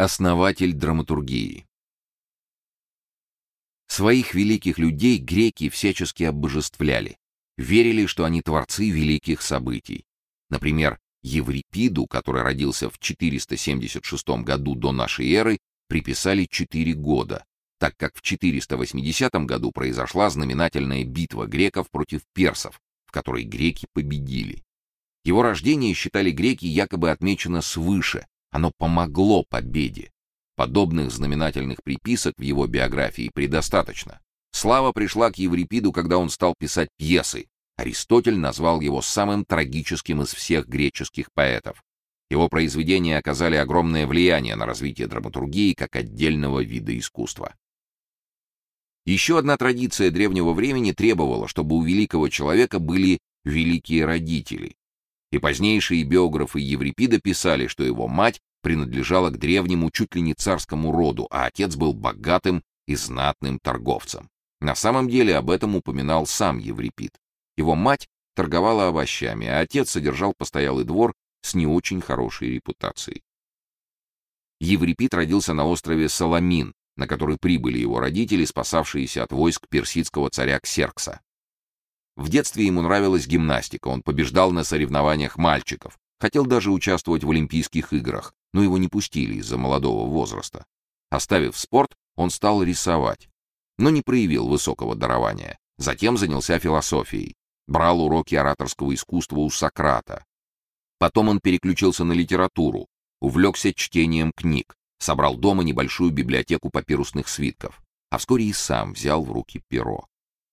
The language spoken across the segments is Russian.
Основатель драматургии. Своих великих людей греки всячески обожествляли, верили, что они творцы великих событий. Например, Еврипиду, который родился в 476 году до нашей эры, приписали 4 года, так как в 480 году произошла знаменательная битва греков против персов, в которой греки победили. Его рождение считали греки якобы отмечено свыше, оно помогло победе. Подобных знаменательных приписок в его биографии предостаточно. Слава пришла к Еврипиду, когда он стал писать пьесы. Аристотель назвал его самым трагическим из всех греческих поэтов. Его произведения оказали огромное влияние на развитие драматургии как отдельного вида искусства. Еще одна традиция древнего времени требовала, чтобы у великого человека были великие родители. И позднейшие биографы Еврипида писали, что его мать принадлежала к древнему чуть ли не царскому роду, а отец был богатым и знатным торговцем. На самом деле об этом упоминал сам Еврипид. Его мать торговала овощами, а отец содержал постоялый двор с не очень хорошей репутацией. Еврипид родился на острове Саламин, на который прибыли его родители, спасавшиеся от войск персидского царя Ксеркса. В детстве ему нравилась гимнастика, он побеждал на соревнованиях мальчиков, хотел даже участвовать в Олимпийских играх, но его не пустили из-за молодого возраста. Оставив спорт, он стал рисовать, но не проявил высокого дарования. Затем занялся философией, брал уроки ораторского искусства у Сократа. Потом он переключился на литературу, увлекся чтением книг, собрал дома небольшую библиотеку папирусных свитков, а вскоре и сам взял в руки перо.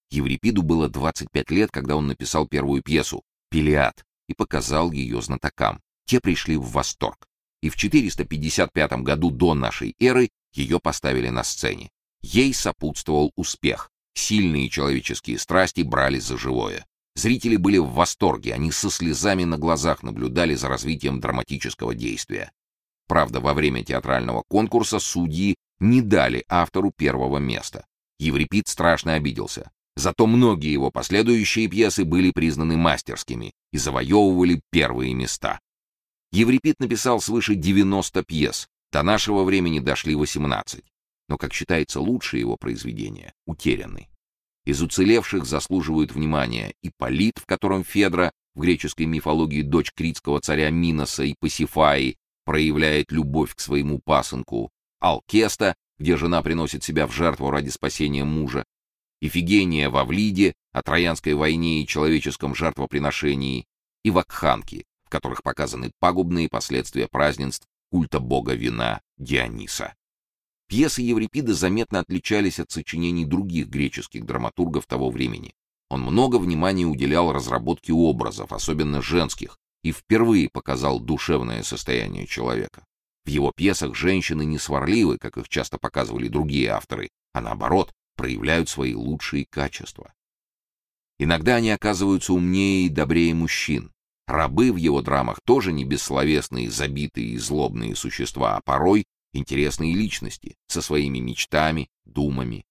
Еврипиду было 25 лет, когда он написал первую пьесу «Пелиад» и показал ее знатокам. Те пришли в восторг. И в 455 году до нашей эры ее поставили на сцене. Ей сопутствовал успех. Сильные человеческие страсти брали за живое. Зрители были в восторге, они со слезами на глазах наблюдали за развитием драматического действия. Правда, во время театрального конкурса судьи не дали автору первого места. Еврипид страшно обиделся. Зато многие его последующие пьесы были признаны мастерскими и завоевывали первые места. Еврипид написал свыше 90 пьес, до нашего времени дошли 18. Но, как считается, лучшие его произведения утеряны. Из уцелевших заслуживают внимания Ипполит, в котором Федра, в греческой мифологии дочь критского царя Миноса и Пасифаи, проявляет любовь к своему пасынку, Алкеста, где жена приносит себя в жертву ради спасения мужа, Ифигения в Авлиде, о Троянской войне и человеческом жертвоприношении, и вакханки, в которых показаны пагубные последствия празднеств культа бога вина Диониса. Пьесы Еврипида заметно отличались от сочинений других греческих драматургов того времени. Он много внимания уделял разработке образов, особенно женских, и впервые показал душевное состояние человека. В его пьесах женщины не сварливы, как их часто показывали другие авторы, а наоборот, проявляют свои лучшие качества. Иногда они оказываются умнее и добрее мужчин. Рабы в его драмах тоже не бессловесные, забитые и злобные существа, а порой интересные личности со своими мечтами, думами.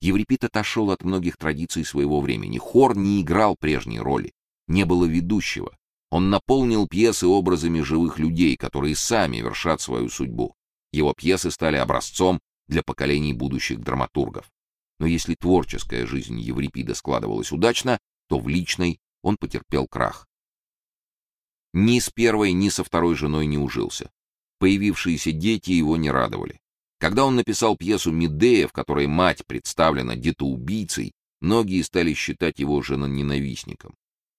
Еврипид отошел от многих традиций своего времени. Хор не играл прежней роли, не было ведущего. Он наполнил пьесы образами живых людей, которые сами вершат свою судьбу. Его пьесы стали образцом для поколений будущих драматургов. Но если творческая жизнь Еврипида складывалась удачно, то в личной он потерпел крах. Ни с первой, ни со второй женой не ужился. Появившиеся дети его не радовали. Когда он написал пьесу «Медея», в которой мать представлена детоубийцей, многие стали считать его женоненавистником.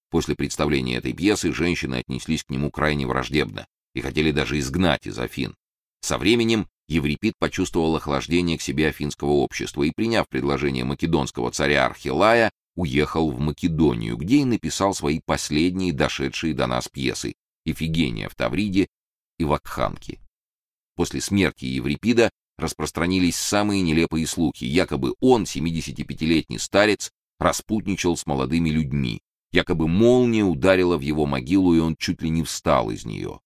После представления этой пьесы женщины отнеслись к нему крайне враждебно и хотели даже изгнать из Афин. Со временем Еврипид почувствовал охлаждение к себе афинского общества и, приняв предложение македонского царя Архилая, уехал в Македонию, где и написал свои последние дошедшие до нас пьесы «Ифигения в Тавриде» и «Вакханки». После смерти Еврипида распространились самые нелепые слухи, якобы он, 75-летний старец, распутничал с молодыми людьми, якобы молния ударила в его могилу, и он чуть ли не встал из нее.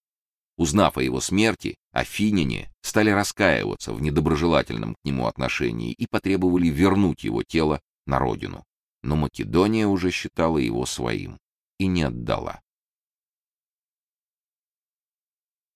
Узнав о его смерти, афиняне стали раскаиваться в недоброжелательном к нему отношении и потребовали вернуть его тело на родину. Но Македония уже считала его своим и не отдала.